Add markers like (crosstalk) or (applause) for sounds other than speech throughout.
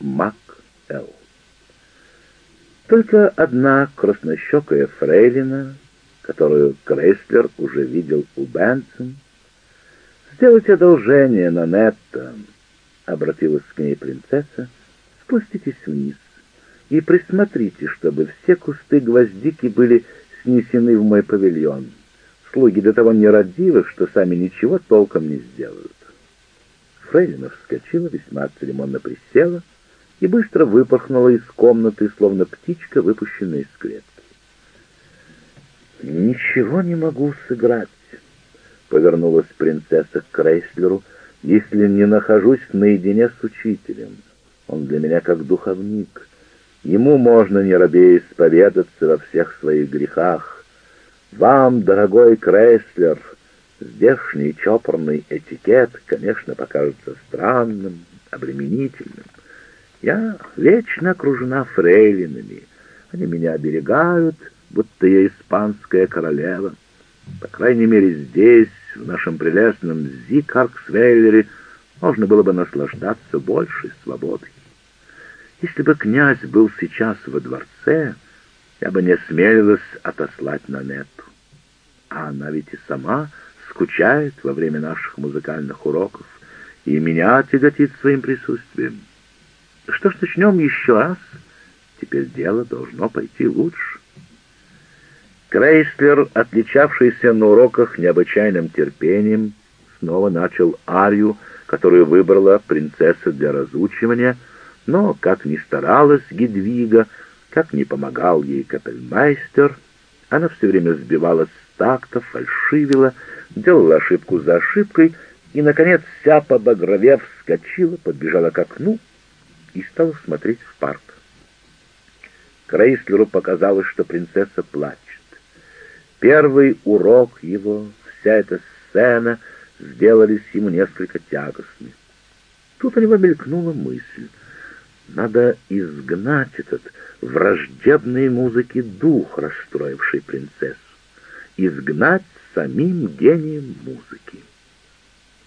Мак-Эл. Только одна краснощекая фрейлина, которую Крейслер уже видел у Бенсон. «Сделайте одолжение, Нанетта», — обратилась к ней принцесса, — «спуститесь вниз и присмотрите, чтобы все кусты гвоздики были снесены в мой павильон. Слуги до того нерадивы, что сами ничего толком не сделают». Фрейлина вскочила, весьма церемонно присела — и быстро выпорхнула из комнаты, словно птичка, выпущенная из клетки. «Ничего не могу сыграть», — повернулась принцесса к Крейслеру, «если не нахожусь наедине с учителем. Он для меня как духовник. Ему можно, не робея, исповедаться во всех своих грехах. Вам, дорогой Крейслер, здешний чопорный этикет, конечно, покажется странным, обременительным. Я вечно окружена фрейлинами. Они меня оберегают, будто я испанская королева. По крайней мере, здесь, в нашем прелестном Зикарксвейлере, можно было бы наслаждаться большей свободой. Если бы князь был сейчас во дворце, я бы не осмелилась отослать Нанетту. А она ведь и сама скучает во время наших музыкальных уроков, и меня тяготит своим присутствием. Что ж, начнем еще раз. Теперь дело должно пойти лучше. Крейслер, отличавшийся на уроках необычайным терпением, снова начал арию, которую выбрала принцесса для разучивания, но, как ни старалась Гедвига, как ни помогал ей капельмайстер, она все время сбивалась с такта, фальшивила, делала ошибку за ошибкой и, наконец, вся побагровев, вскочила, подбежала к окну и стал смотреть в парк. Крейслеру показалось, что принцесса плачет. Первый урок его, вся эта сцена, сделались ему несколько тягостны. Тут у него мелькнула мысль. Надо изгнать этот враждебной музыки дух, расстроивший принцессу. Изгнать самим гением музыки.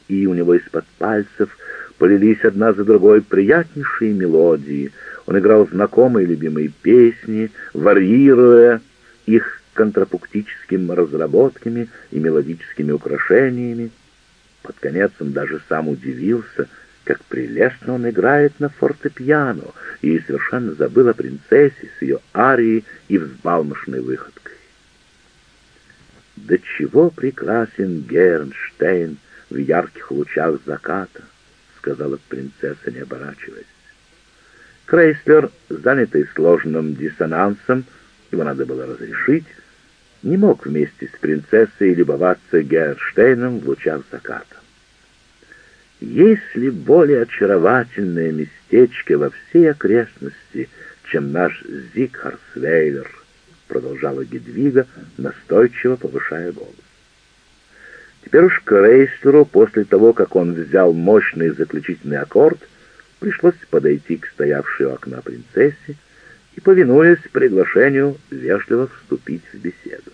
И у него из-под пальцев полились одна за другой приятнейшие мелодии. Он играл знакомые любимые песни, варьируя их контрапунктическими разработками и мелодическими украшениями. Под конец он даже сам удивился, как прелестно он играет на фортепиано, и совершенно забыл о принцессе с ее арией и взбалмошной выходкой. До чего прекрасен Гернштейн в ярких лучах заката! Сказала принцесса, не оборачиваясь. Крейслер, занятый сложным диссонансом, его надо было разрешить, не мог вместе с принцессой любоваться Герштейном в лучах заката. Есть ли более очаровательное местечко во всей окрестности, чем наш Зигхарсвейлер? Продолжала Гедвига, настойчиво повышая голос. Теперь уж Крейслеру, после того, как он взял мощный заключительный аккорд, пришлось подойти к стоявшей у окна принцессе и, повинуясь приглашению, вежливо вступить в беседу.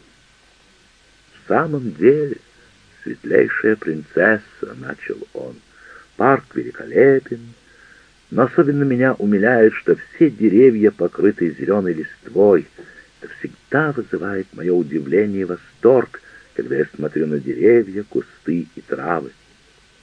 «В самом деле, светлейшая принцесса», — начал он, — «парк великолепен, но особенно меня умиляет, что все деревья покрыты зеленой листвой. Это всегда вызывает мое удивление и восторг, когда я смотрю на деревья, кусты и травы.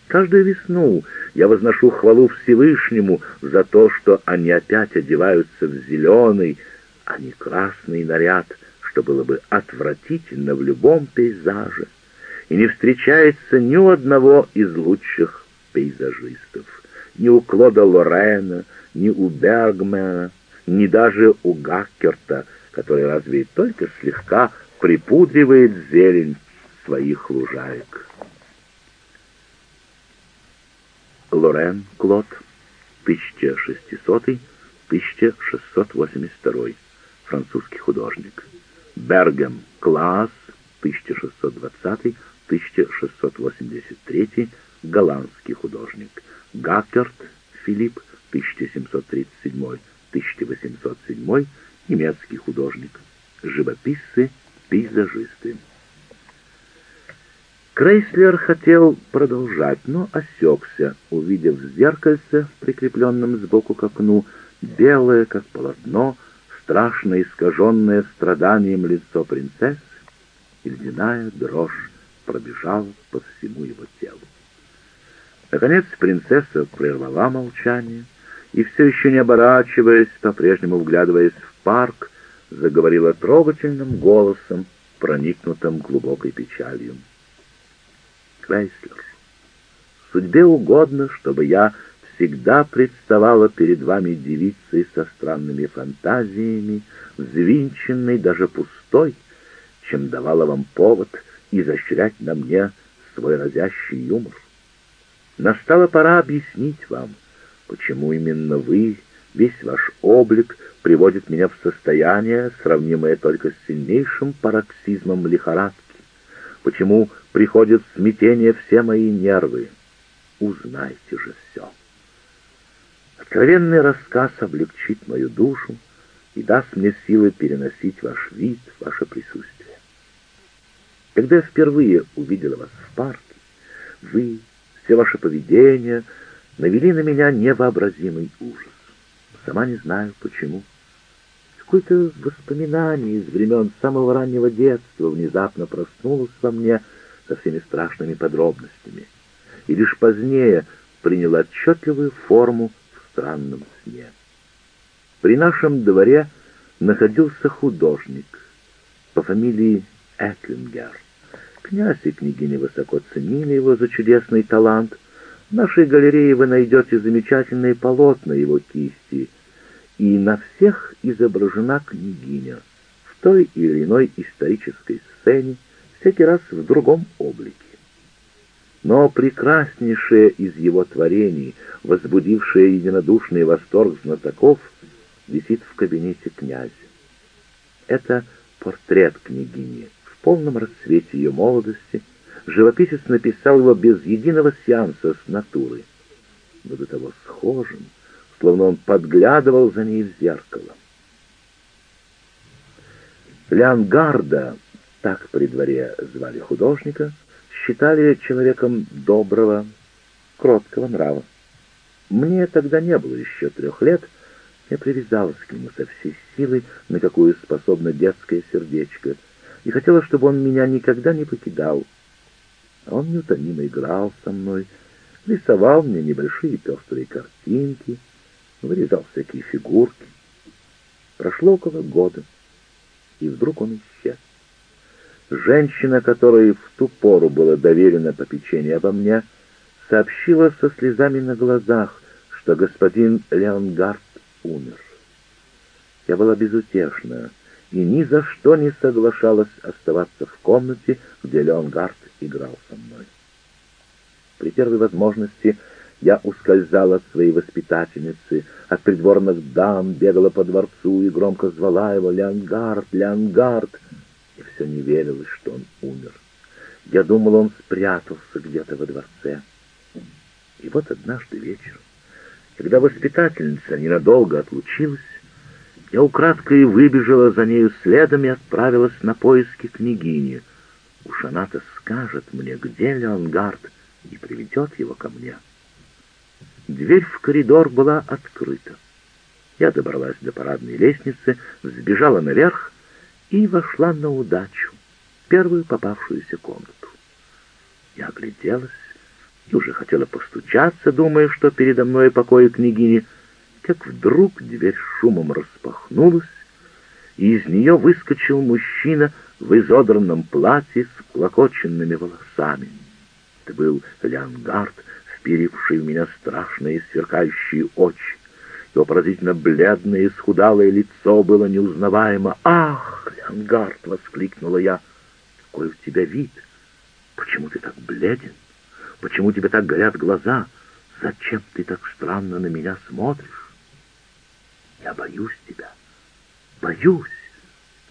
Каждую весну я возношу хвалу Всевышнему за то, что они опять одеваются в зеленый, а не красный наряд, что было бы отвратительно в любом пейзаже, и не встречается ни у одного из лучших пейзажистов, ни у Клода Лорена, ни у Бергмена, ни даже у Гаккерта, который разве только слегка припудривает зелень своих лужаек. Лорен Клод, 1600-1682, французский художник. Бергем Класс, 1620-1683, голландский художник. Гаккерт Филипп, 1737-1807, немецкий художник. Живописцы пейзажисты. Крейслер хотел продолжать, но осекся, увидев в зеркальце, прикрепленном сбоку к окну, белое, как полотно, страшно искаженное страданием лицо принцессы, и ледяная дрожь пробежала по всему его телу. Наконец принцесса прервала молчание и, все еще не оборачиваясь, по-прежнему вглядываясь в парк, заговорила трогательным голосом, проникнутым глубокой печалью. Крейслер, судьбе угодно, чтобы я всегда представала перед вами девицей со странными фантазиями, взвинченной, даже пустой, чем давала вам повод изощрять на мне свой разящий юмор. Настала пора объяснить вам, почему именно вы, весь ваш облик, приводит меня в состояние, сравнимое только с сильнейшим пароксизмом лихорадки, почему приходит смятение все мои нервы. Узнайте же все. Откровенный рассказ облегчит мою душу и даст мне силы переносить ваш вид, ваше присутствие. Когда я впервые увидела вас в парке, вы, все ваше поведение навели на меня невообразимый ужас. Сама не знаю, почему. Какое-то воспоминание из времен самого раннего детства внезапно проснулось во мне со всеми страшными подробностями, и лишь позднее приняло отчетливую форму в странном сне. При нашем дворе находился художник по фамилии Эклингер. Князь и княгиня высоко ценили его за чудесный талант. В нашей галерее вы найдете замечательные полотна его кисти — и на всех изображена княгиня в той или иной исторической сцене, всякий раз в другом облике. Но прекраснейшее из его творений, возбудившее единодушный восторг знатоков, висит в кабинете князя. Это портрет княгини в полном расцвете ее молодости. Живописец написал его без единого сеанса с натуры, но до того схожим, словно он подглядывал за ней в зеркало. Леонгарда, так при дворе звали художника, считали человеком доброго, кроткого нрава. Мне тогда не было еще трех лет, я привязалась к нему со всей силой, на какую способно детское сердечко, и хотела, чтобы он меня никогда не покидал. Он неутомимо играл со мной, рисовал мне небольшие пестрые картинки — вырезал всякие фигурки. Прошло около года, и вдруг он исчез. Женщина, которой в ту пору было доверено попечение обо мне, сообщила со слезами на глазах, что господин Леонгард умер. Я была безутешна и ни за что не соглашалась оставаться в комнате, где Леонгард играл со мной. При первой возможности я ускользала от своей воспитательницы, от придворных дам, бегала по дворцу и громко звала его «Леонгард! Леонгард!» И все не верилось, что он умер. Я думала, он спрятался где-то во дворце. И вот однажды вечером, когда воспитательница ненадолго отлучилась, я украдкой выбежала за нею следом и отправилась на поиски княгини. Уж она-то скажет мне, где Леонгард, и приведет его ко мне. Дверь в коридор была открыта. Я добралась до парадной лестницы, взбежала наверх и вошла на удачу, первую попавшуюся комнату. Я огляделась и уже хотела постучаться, думая, что передо мной покои княгини, как вдруг дверь шумом распахнулась, и из нее выскочил мужчина в изодранном платье с клокоченными волосами. Это был Леонгард, вперивший в меня страшные сверкающие очи. Его поразительно бледное и схудалое лицо было неузнаваемо. «Ах, Леонгард!» — воскликнула я. «Какой у тебя вид! Почему ты так бледен? Почему тебе так горят глаза? Зачем ты так странно на меня смотришь?» «Я боюсь тебя, боюсь.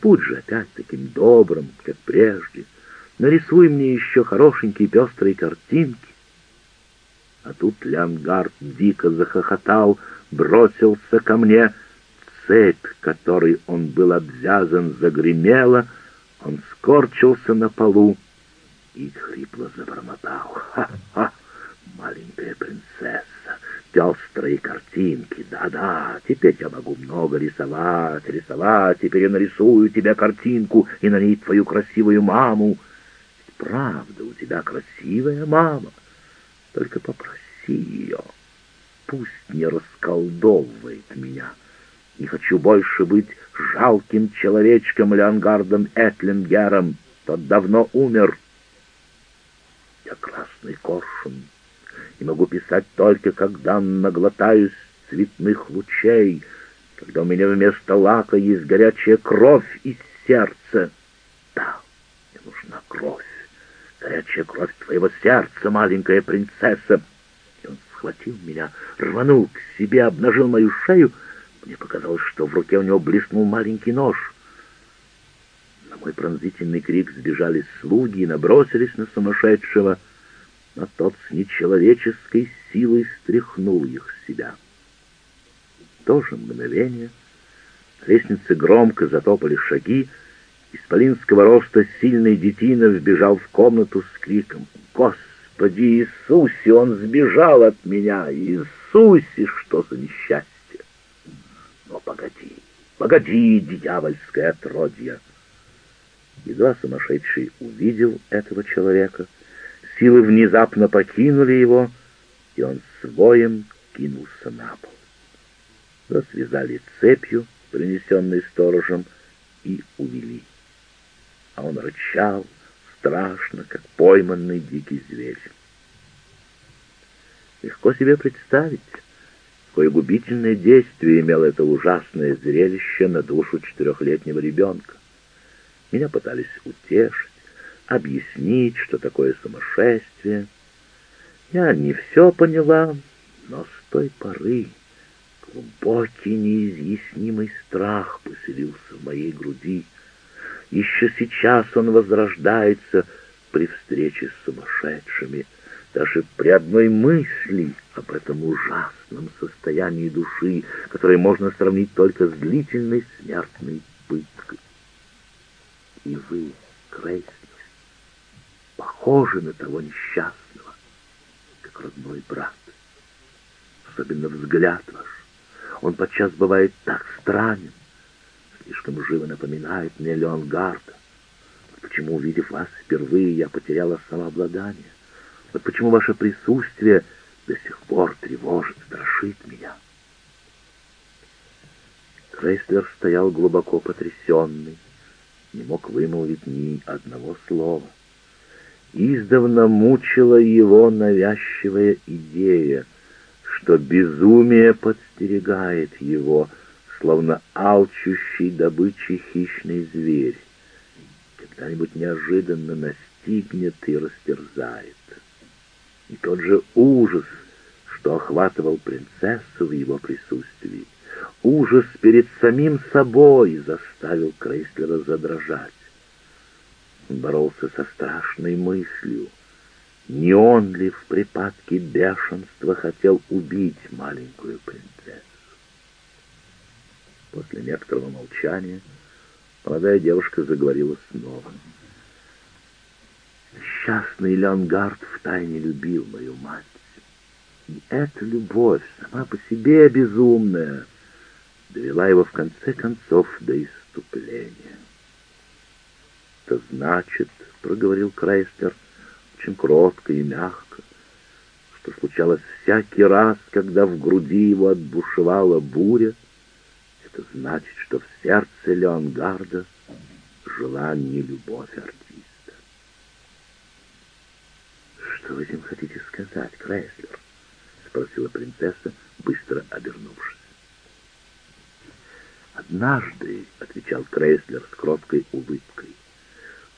Будь же опять таким добрым, как прежде. Нарисуй мне еще хорошенькие пестрые картинки. А тут Леонгард дико захохотал, бросился ко мне. Цепь, которой он был обвязан, загремела, он скорчился на полу, и хрипло забормотал. «Ха-ха! Маленькая принцесса! Пестрые картинки! Да-да, теперь я могу много рисовать, рисовать, теперь я нарисую тебе картинку и на ней твою красивую маму. Правда, у тебя красивая мама, только попроси ее, пусть не расколдовывает меня». Не хочу больше быть жалким человечком Леонгардом Этлингером. Тот давно умер. Я красный коршун и могу писать только, когда наглотаюсь цветных лучей, когда у меня вместо лака есть горячая кровь из сердца. Да, мне нужна кровь, горячая кровь твоего сердца, маленькая принцесса. И он схватил меня, рванул к себе, обнажил мою шею — мне показалось, что в руке у него блеснул маленький нож. На мой пронзительный крик сбежали слуги и набросились на сумасшедшего, но тот с нечеловеческой силой стряхнул их с себя. В то же мгновение на лестнице громко затопали шаги, Исполинского роста сильный детина вбежал в комнату с криком «Господи Иисусе, он сбежал от меня! Иисусе, что за несчастье!» Но погоди, погоди, дьявольское отродье! Едва сумасшедший увидел этого человека, силы внезапно покинули его, и он своим кинулся на пол. Его связали цепью, принесенной сторожем, и увели. А он рычал страшно, как пойманный дикий зверь. Легко себе представить, какое губительное действие имело это ужасное зрелище на душу четырехлетнего ребенка. Меня пытались утешить, объяснить, что такое сумасшествие. Я не все поняла, но с той поры глубокий неизъяснимый страх поселился в моей груди. Еще сейчас он возрождается при встрече с сумасшедшими — даже при одной мысли об этом ужасном состоянии души, которое можно сравнить только с длительной смертной пыткой. И вы, Крейслер, похожи на того несчастного, как родной брат. Особенно взгляд ваш. Он подчас бывает так странен, слишком живо напоминает мне Леонгарда. Почему, увидев вас впервые, я потеряла самообладание? Вот почему ваше присутствие до сих пор тревожит, страшит меня. Крейслер стоял глубоко потрясенный, не мог вымолвить ни одного слова. Издавна мучила его навязчивая идея, что безумие подстерегает его, словно алчущий добычи хищный зверь. Когда-нибудь неожиданно настигнет и растерзает и тот же ужас, что охватывал принцессу в его присутствии. Ужас перед самим собой заставил Крейслера задрожать. Боролся со страшной мыслью. Не он ли в припадке бешенства хотел убить маленькую принцессу? После некоторого молчания молодая девушка заговорила снова. Несчастный Леонгард втайне любил мою мать. И эта любовь, сама по себе безумная, довела его в конце концов до иступления. «Это значит, — проговорил Крейстер, очень кротко и мягко, что случалось всякий раз, когда в груди его отбушевала буря, это значит, что в сердце Леонгарда жила не любовь артиста. «Что вы этим хотите сказать, Крайслер?» — спросила принцесса, быстро обернувшись. «Однажды», — отвечал Крейслер с кроткой улыбкой,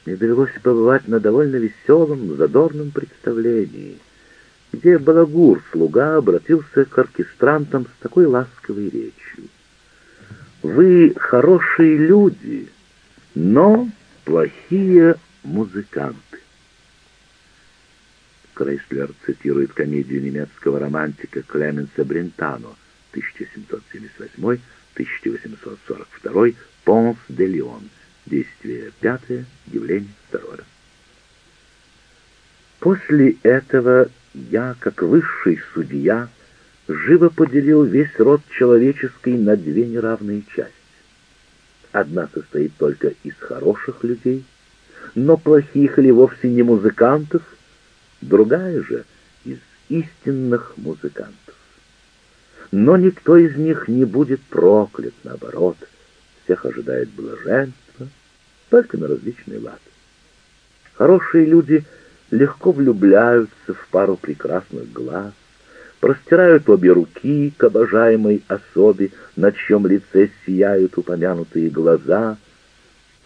«мне довелось побывать на довольно веселом, задорном представлении, где Балагур, слуга, обратился к оркестрантам с такой ласковой речью. «Вы хорошие люди, но плохие музыканты». Крейслер цитирует комедию немецкого романтика Клеменса Брентано 1778-1842 «Понс де Леон». Действие пятое, явление второе. После этого я, как высший судья, живо поделил весь род человеческий на две неравные части. Одна состоит только из хороших людей, но плохих или вовсе не музыкантов, другая же из истинных музыкантов. Но никто из них не будет проклят, наоборот, всех ожидает блаженство, только на различные лады. Хорошие люди легко влюбляются в пару прекрасных глаз, простирают обе руки к обожаемой особе, на чьем лице сияют упомянутые глаза,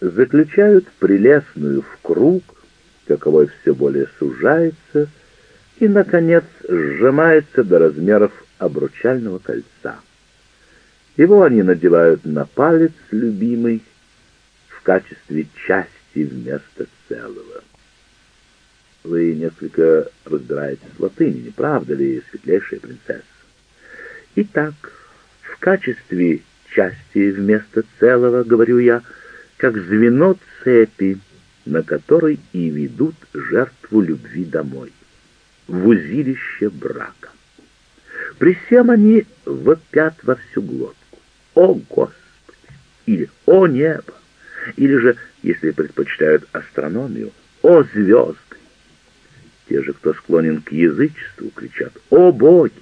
заключают прелестную в круг, каковой все более сужается, и, наконец, сжимается до размеров обручального кольца. Его они надевают на палец любимый качестве части вместо целого. Вы несколько разбираетесь в латыни, не правда ли, светлейшая принцесса? Итак, в качестве части вместо целого, говорю я, как звено цепи, на которой и ведут жертву любви домой, в узилище брака. При всем они вопят во всю глотку. «О, Господи!» или «О, небо!» Или же, если предпочитают астрономию, «О, звезды!» Те же, кто склонен к язычеству, кричат «О, боги!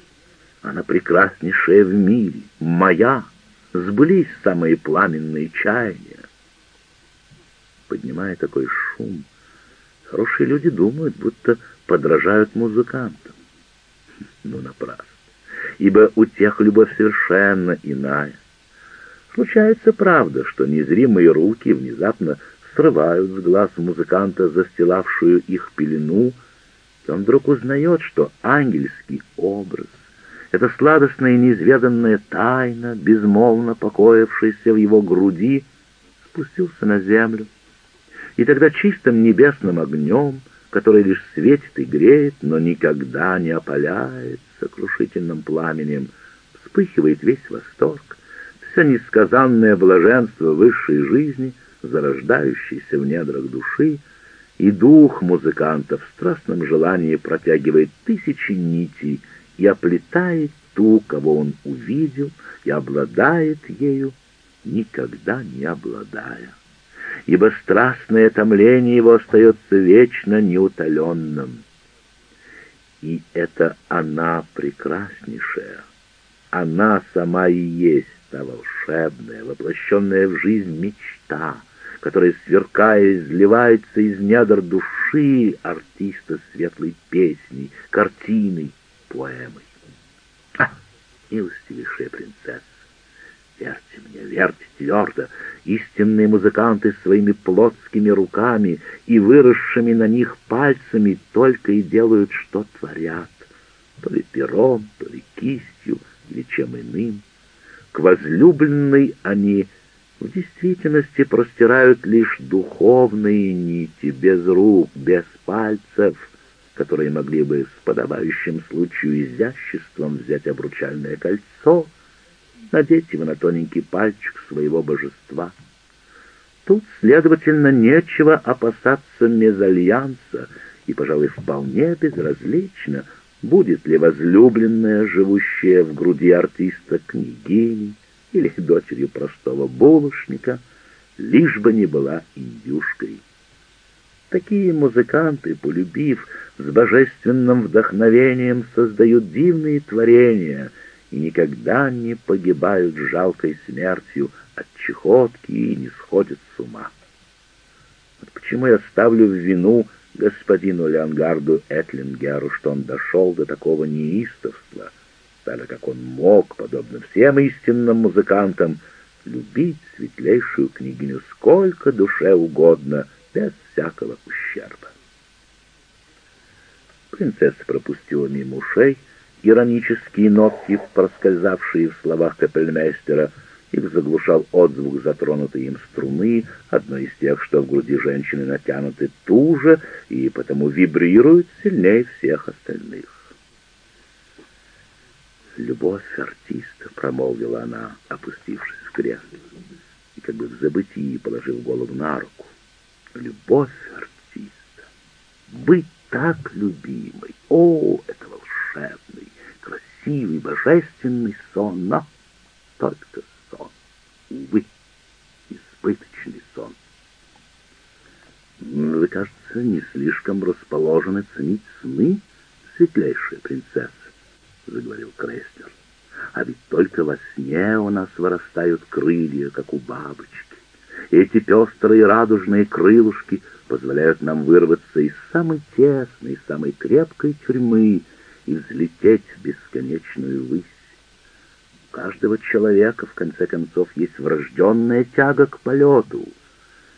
Она прекраснейшая в мире, моя! Сбылись самые пламенные чаяния!» Поднимая такой шум, хорошие люди думают, будто подражают музыкантам. Но напрасно, ибо у тех любовь совершенно иная. Случается, правда, что незримые руки внезапно срывают с глаз музыканта застилавшую их пелену, он вдруг узнает, что ангельский образ, эта сладостная и неизведанная тайна, безмолвно покоившаяся в его груди, спустился на землю. И тогда чистым небесным огнем, который лишь светит и греет, но никогда не опаляет сокрушительным пламенем, вспыхивает весь восторг, все несказанное блаженство высшей жизни, зарождающееся в недрах души, и дух музыканта в страстном желании протягивает тысячи нитей и оплетает ту, кого он увидел, и обладает ею, никогда не обладая. Ибо страстное томление его остается вечно неутоленным. И это она прекраснейшая, она сама и есть та волшебная, воплощенная в жизнь мечта — которая, сверкая, изливается из недр души артиста светлой песней, картиной, поэмой. А, милостивейшая принцесса, верьте мне, верьте твердо, истинные музыканты своими плотскими руками и выросшими на них пальцами только и делают, что творят, то ли пером, то ли кистью, или чем иным. К возлюбленной они — в действительности простирают лишь духовные нити, без рук, без пальцев, которые могли бы с подобающим случаю изяществом взять обручальное кольцо, надеть его на тоненький пальчик своего божества. Тут, следовательно, нечего опасаться мезальянса, и, пожалуй, вполне безразлично, будет ли возлюбленная, живущая в груди артиста, княгиней, или дочерью простого булочника, лишь бы не была индюшкой. Такие музыканты, полюбив, с божественным вдохновением создают дивные творения и никогда не погибают жалкой смертью от чехотки и не сходят с ума. Вот почему я ставлю в вину господину Леонгарду Этлингеру, что он дошел до такого неистовства — так как он мог, подобно всем истинным музыкантам, любить светлейшую княгиню сколько душе угодно, без всякого ущерба. Принцесса пропустила мимо ушей иронические нотки, проскользавшие в словах капельмейстера, их заглушал отзвук затронутой им струны, одной из тех, что в груди женщины натянуты туже и потому вибрируют сильнее всех остальных любовь артиста», — промолвила она, опустившись в кресло, и как бы в забытии положив голову на руку. «Любовь артиста! Быть так любимый. О, это волшебный, красивый, божественный сон, но только. Увы, избыточный сон. Вы, кажется, не слишком расположены ценить сны, светлейшая принцесса, — заговорил Крейслер. А ведь только во сне у нас вырастают крылья, как у бабочки. Эти пестрые радужные крылышки позволяют нам вырваться из самой тесной, самой крепкой тюрьмы и взлететь в бесконечную высь. Каждого человека, в конце концов, есть врожденная тяга к полету.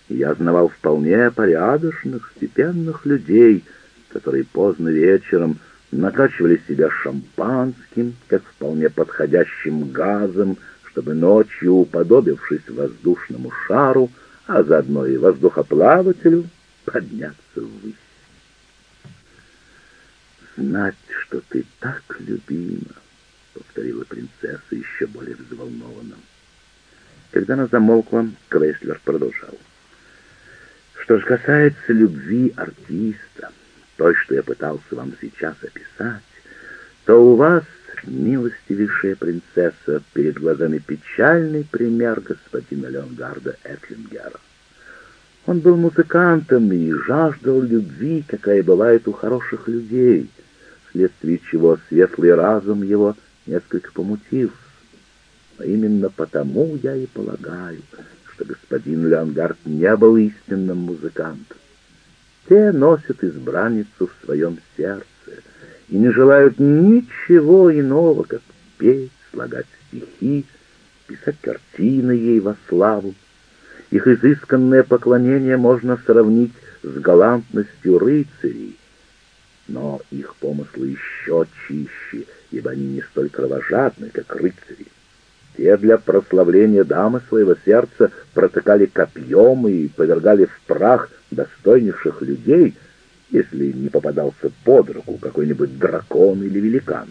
Я знавал вполне порядочных, степенных людей, которые поздно вечером накачивали себя шампанским, как вполне подходящим газом, чтобы ночью, уподобившись воздушному шару, а заодно и воздухоплавателю, подняться ввысь. «Знать, что ты так любима», — повторила принцесса еще более взволнованно. Когда она замолкла, Крейслер продолжал. «Что же касается любви артиста, той, что я пытался вам сейчас описать, то у вас милостивейшая принцесса, перед глазами печальный пример господина Леонгарда Этлингера. Он был музыкантом и жаждал любви, какая бывает у хороших людей, вследствие чего светлый разум его несколько помутился. Но именно потому я и полагаю, что господин Леонгард не был истинным музыкантом. Те носят избранницу в своем сердце, и не желают ничего иного, как петь, слагать стихи, писать картины ей во славу. Их изысканное поклонение можно сравнить с галантностью рыцарей, но их помыслы еще чище, ибо они не столь кровожадны, как рыцари. Те для прославления дамы своего сердца протыкали копьем и повергали в прах достойнейших людей — если не попадался под руку какой-нибудь дракон или великан.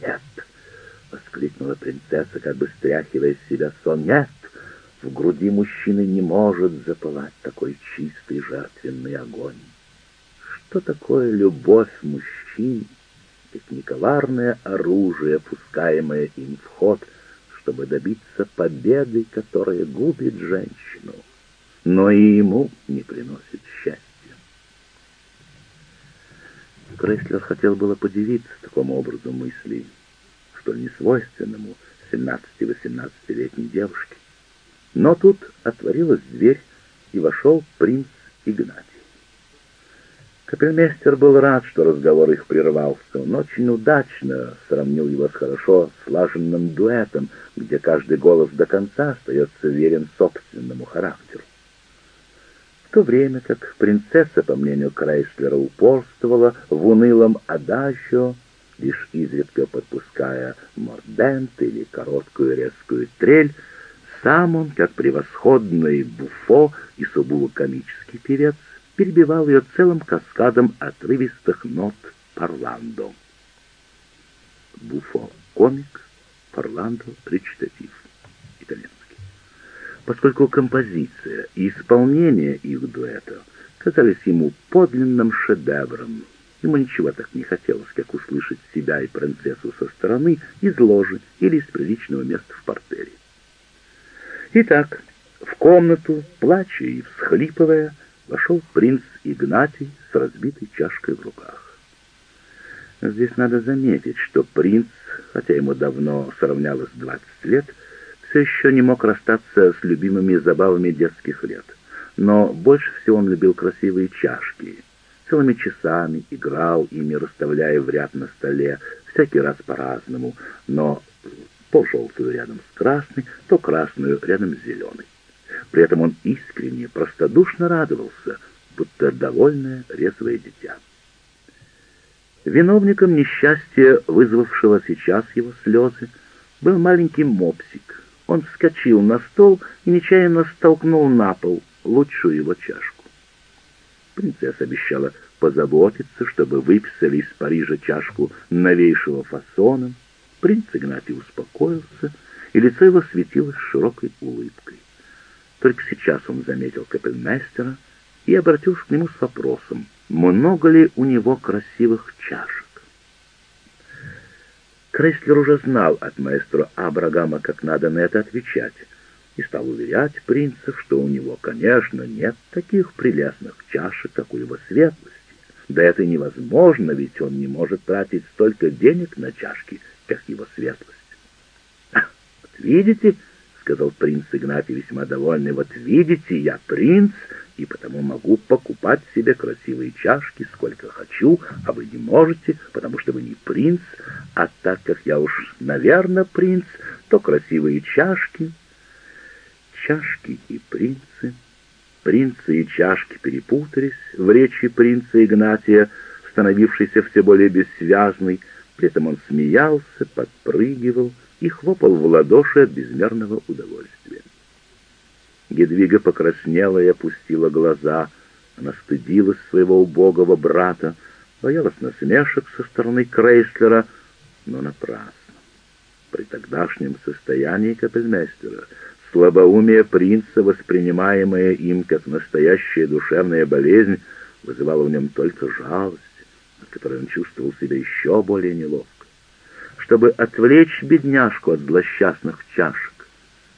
«Нет!» — воскликнула принцесса, как бы стряхивая с себя сон. «Нет! В груди мужчины не может запылать такой чистый жертвенный огонь. Что такое любовь мужчин? Ведь не оружие, пускаемое им в ход, чтобы добиться победы, которая губит женщину, но и ему не приносит счастья. Крейслер хотел было подивиться такому образу мыслей, столь несвойственному 17-18-летней девушке. Но тут отворилась дверь, и вошел принц Игнатий. Капельмейстер был рад, что разговор их прервался. Он очень удачно сравнил его с хорошо слаженным дуэтом, где каждый голос до конца остается верен собственному характеру. В то время как принцесса, по мнению Крейслера, упорствовала в унылом адажио, лишь изредка подпуская мордент или короткую резкую трель, сам он, как превосходный буфо и сугубо комический певец, перебивал ее целым каскадом отрывистых нот парландо. Буфо — комик, парландо — речитатив, итальянский поскольку композиция и исполнение их дуэта казались ему подлинным шедевром. Ему ничего так не хотелось, как услышать себя и принцессу со стороны из ложи или из приличного места в портере. Итак, в комнату, плача и всхлипывая, вошел принц Игнатий с разбитой чашкой в руках. Здесь надо заметить, что принц, хотя ему давно сравнялось двадцать лет, все еще не мог расстаться с любимыми забавами детских лет. Но больше всего он любил красивые чашки. Целыми часами играл ими, расставляя в ряд на столе, всякий раз по-разному, но то желтую рядом с красной, то красную рядом с зеленой. При этом он искренне, простодушно радовался, будто довольное резвое дитя. Виновником несчастья, вызвавшего сейчас его слезы, был маленький мопсик, он вскочил на стол и нечаянно столкнул на пол лучшую его чашку. Принцесса обещала позаботиться, чтобы выписали из Парижа чашку новейшего фасона. Принц Игнатий успокоился, и лицо его светилось широкой улыбкой. Только сейчас он заметил капельмейстера и обратился к нему с вопросом, много ли у него красивых чашек. Крейслер уже знал от маэстро Абрагама, как надо на это отвечать, и стал уверять принцев, что у него, конечно, нет таких прелестных чашек, как у его светлости. Да это невозможно, ведь он не может тратить столько денег на чашки, как его светлость. (laughs) «Вот видите», — сказал принц Игнатий весьма довольный, — «вот видите, я принц, и потому могу покупать себе красивые чашки сколько хочу, а вы не можете, потому что вы не принц, а так как я уж, наверное, принц, то красивые чашки...» Чашки и принцы... Принцы и чашки перепутались в речи принца Игнатия, становившейся все более бессвязной, при этом он смеялся, подпрыгивал и хлопал в ладоши от безмерного удовольствия. Гедвига покраснела и опустила глаза. Она стыдилась своего убогого брата, боялась насмешек со стороны Крейслера, но напрасно. При тогдашнем состоянии капельмейстера слабоумие принца, воспринимаемое им как настоящая душевная болезнь, вызывало в нем только жалость, от которой он чувствовал себя еще более неловко. Чтобы отвлечь бедняжку от злосчастных чашек,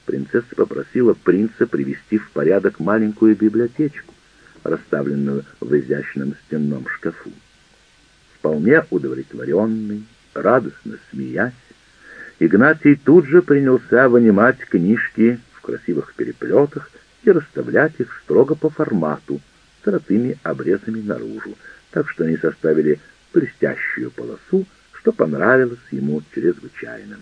принцесса попросила принца привести в порядок маленькую библиотечку, расставленную в изящном стенном шкафу. Вполне удовлетворенный, радостно смеясь, Игнатий тут же принялся вынимать книжки в красивых переплетах и расставлять их строго по формату, с золотыми обрезами наружу, так что они составили блестящую полосу, что понравилось ему чрезвычайно.